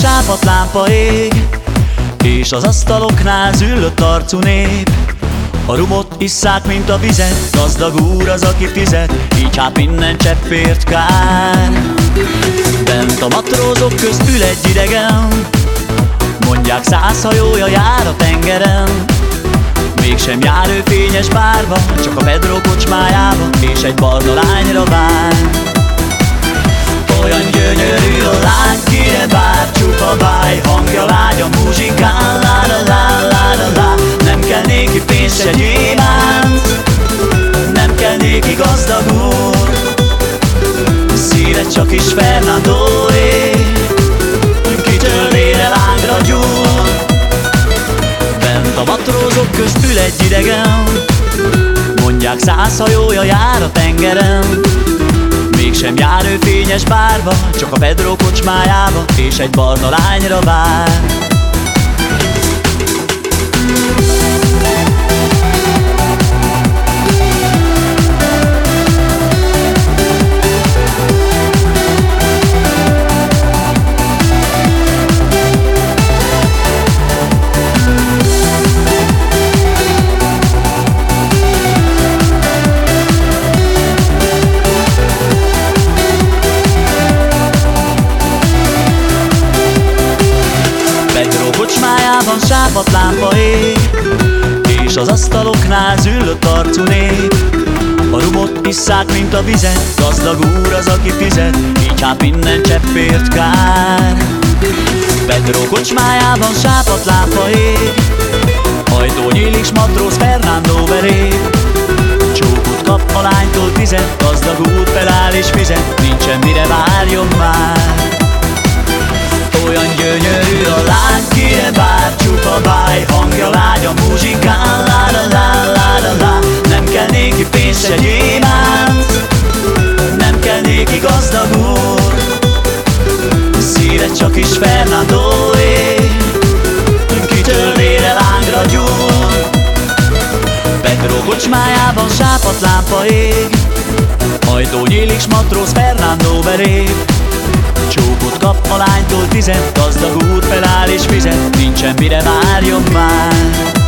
sápat lámpa ég És az asztaloknál züllött arcú nép. A rumot isszák, mint a vizet Gazdag úr az, aki fizet Így hát minden cseppért kár. Bent a matrózok közt ül egy idegen Mondják száz hajója jár a tengeren. Mégsem jár ő fényes bárba Csak a Pedro kocsmájába És egy barna lányra vár Olyan gyönyörű a lány, kire bár Csupa báj, hangja lágy a muzsikán lá la la la la la Nem kell néki pénz se gyémánt Nem kell néki gazdag úr Szíve csak is Fernando matrózok közt ül egy idegen Mondják száz hajója jár a tengeren Mégsem jár ő fényes bárba Csak a Pedro kocsmájába És egy barna lányra vár kocsmájában sápat lámpa ég. És az asztaloknál züllött arcú nép. A rumot isszák, mint a vizet Gazdag úr az, aki fizet Így hát minden cseppért kár. Pedro kocsmájában sápat lámpa ég. Ajtó nyílik, matróz Fernando belép Csókot kap a lánytól tizet Gazdag úr néki gazdag úr Szíve csak is Fernandóé Kitől vére lángra gyúr. Pedro kocsmájában sápat lámpa ég. Ajtó nyílik, s matróz Fernando belép. Csókot kap a lánytól tizet Gazdag úr feláll és fizet. Nincsen mire várjon már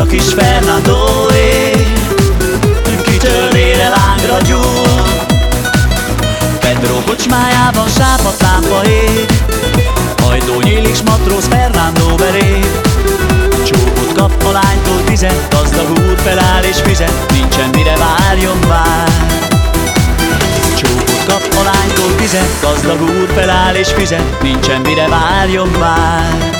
csak is Fernandóé Kitől vére lángra gyúr. Pedro kocsmájában sápat lámpa ég Ajtó nyílik, s matróz Fernando belép Csókot kap a lánytól tizet Gazdag úr feláll és fizet. Nincsen mire várjon már. Csókot kap a lánytól tizet Gazdag úr feláll és fizet. Nincsen mire várjon már